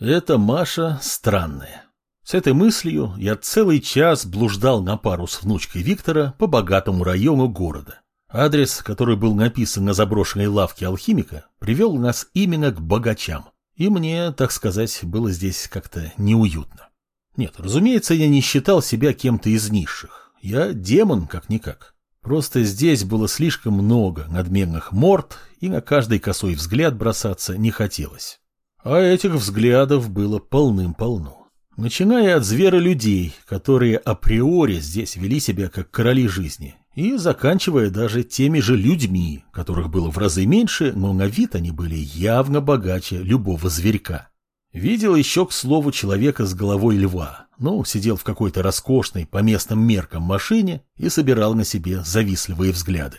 Это Маша странная. С этой мыслью я целый час блуждал на пару с внучкой Виктора по богатому району города. Адрес, который был написан на заброшенной лавке алхимика, привел нас именно к богачам. И мне, так сказать, было здесь как-то неуютно. Нет, разумеется, я не считал себя кем-то из низших. Я демон, как-никак. Просто здесь было слишком много надменных морд, и на каждый косой взгляд бросаться не хотелось. А этих взглядов было полным-полно. Начиная от зверолюдей, которые априори здесь вели себя как короли жизни, и заканчивая даже теми же людьми, которых было в разы меньше, но на вид они были явно богаче любого зверька. Видел еще, к слову, человека с головой льва, ну, сидел в какой-то роскошной по местным меркам машине и собирал на себе завистливые взгляды.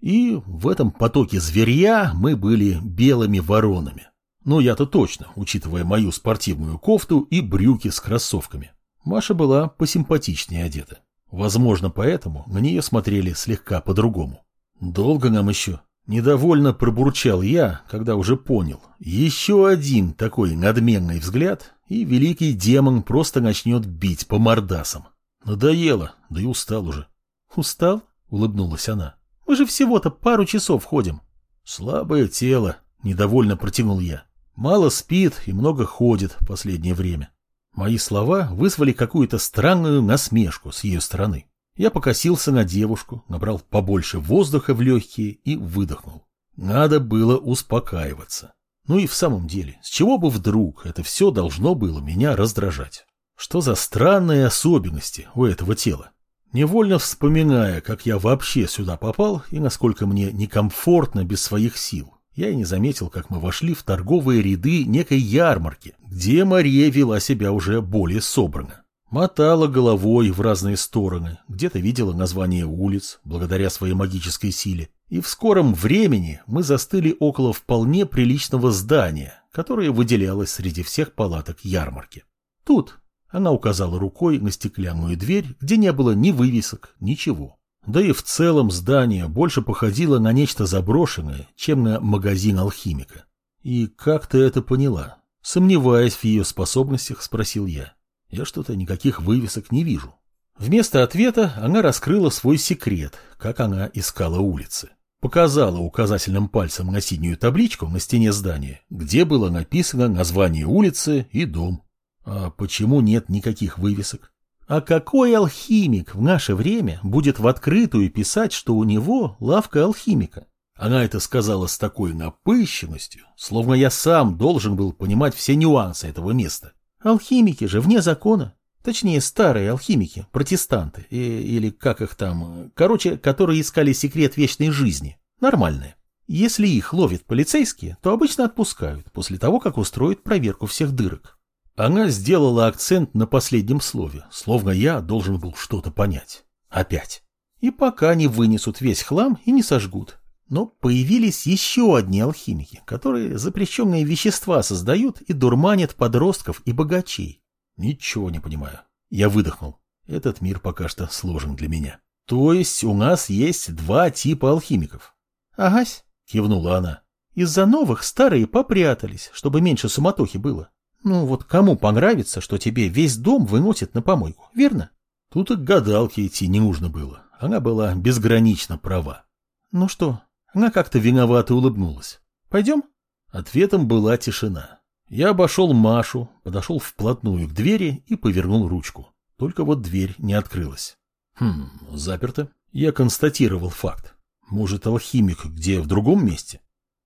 И в этом потоке зверья мы были белыми воронами. Ну, я-то точно, учитывая мою спортивную кофту и брюки с кроссовками. Маша была посимпатичнее одета. Возможно, поэтому на нее смотрели слегка по-другому. Долго нам еще? Недовольно пробурчал я, когда уже понял. Еще один такой надменный взгляд, и великий демон просто начнет бить по мордасам. Надоело, да и устал уже. Устал? Улыбнулась она. Мы же всего-то пару часов ходим. Слабое тело, недовольно протянул я. Мало спит и много ходит в последнее время. Мои слова вызвали какую-то странную насмешку с ее стороны. Я покосился на девушку, набрал побольше воздуха в легкие и выдохнул. Надо было успокаиваться. Ну и в самом деле, с чего бы вдруг это все должно было меня раздражать? Что за странные особенности у этого тела? Невольно вспоминая, как я вообще сюда попал и насколько мне некомфортно без своих сил, я и не заметил, как мы вошли в торговые ряды некой ярмарки, где Мария вела себя уже более собранно. Мотала головой в разные стороны, где-то видела название улиц, благодаря своей магической силе. И в скором времени мы застыли около вполне приличного здания, которое выделялось среди всех палаток ярмарки. Тут она указала рукой на стеклянную дверь, где не было ни вывесок, ничего. Да и в целом здание больше походило на нечто заброшенное, чем на магазин алхимика. И как ты это поняла? Сомневаясь в ее способностях, спросил я. Я что-то никаких вывесок не вижу. Вместо ответа она раскрыла свой секрет, как она искала улицы. Показала указательным пальцем на синюю табличку на стене здания, где было написано название улицы и дом. А почему нет никаких вывесок? А какой алхимик в наше время будет в открытую писать, что у него лавка алхимика? Она это сказала с такой напыщенностью, словно я сам должен был понимать все нюансы этого места. Алхимики же вне закона. Точнее, старые алхимики, протестанты, и, или как их там, короче, которые искали секрет вечной жизни. Нормальные. Если их ловят полицейские, то обычно отпускают после того, как устроят проверку всех дырок. Она сделала акцент на последнем слове, словно я должен был что-то понять. Опять. И пока не вынесут весь хлам и не сожгут. Но появились еще одни алхимики, которые запрещенные вещества создают и дурманят подростков и богачей. Ничего не понимаю. Я выдохнул. Этот мир пока что сложен для меня. То есть у нас есть два типа алхимиков. Агась, кивнула она. Из-за новых старые попрятались, чтобы меньше суматохи было. Ну вот кому понравится, что тебе весь дом выносит на помойку, верно? Тут и к гадалке идти не нужно было. Она была безгранично права. Ну что, она как-то виновато улыбнулась. Пойдем? Ответом была тишина. Я обошел Машу, подошел вплотную к двери и повернул ручку. Только вот дверь не открылась. Хм, заперто. Я констатировал факт. Может, алхимик где в другом месте?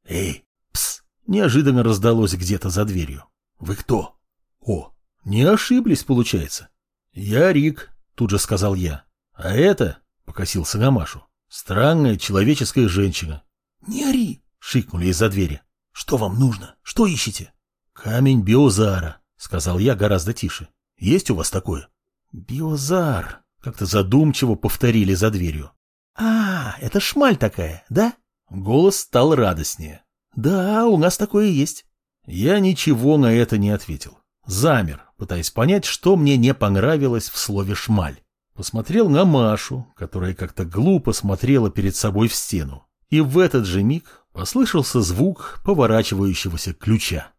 Эй, пс! Неожиданно раздалось где-то за дверью. «Вы кто?» «О, не ошиблись, получается». «Я Рик», — тут же сказал я. «А это...» — покосился на Машу. «Странная человеческая женщина». «Не ори!» — шикнули из-за двери. «Что вам нужно? Что ищете?» «Камень биозара», — сказал я гораздо тише. «Есть у вас такое?» «Биозар», — как-то задумчиво повторили за дверью. «А, это шмаль такая, да?» Голос стал радостнее. «Да, у нас такое есть. Я ничего на это не ответил. Замер, пытаясь понять, что мне не понравилось в слове «шмаль». Посмотрел на Машу, которая как-то глупо смотрела перед собой в стену. И в этот же миг послышался звук поворачивающегося ключа.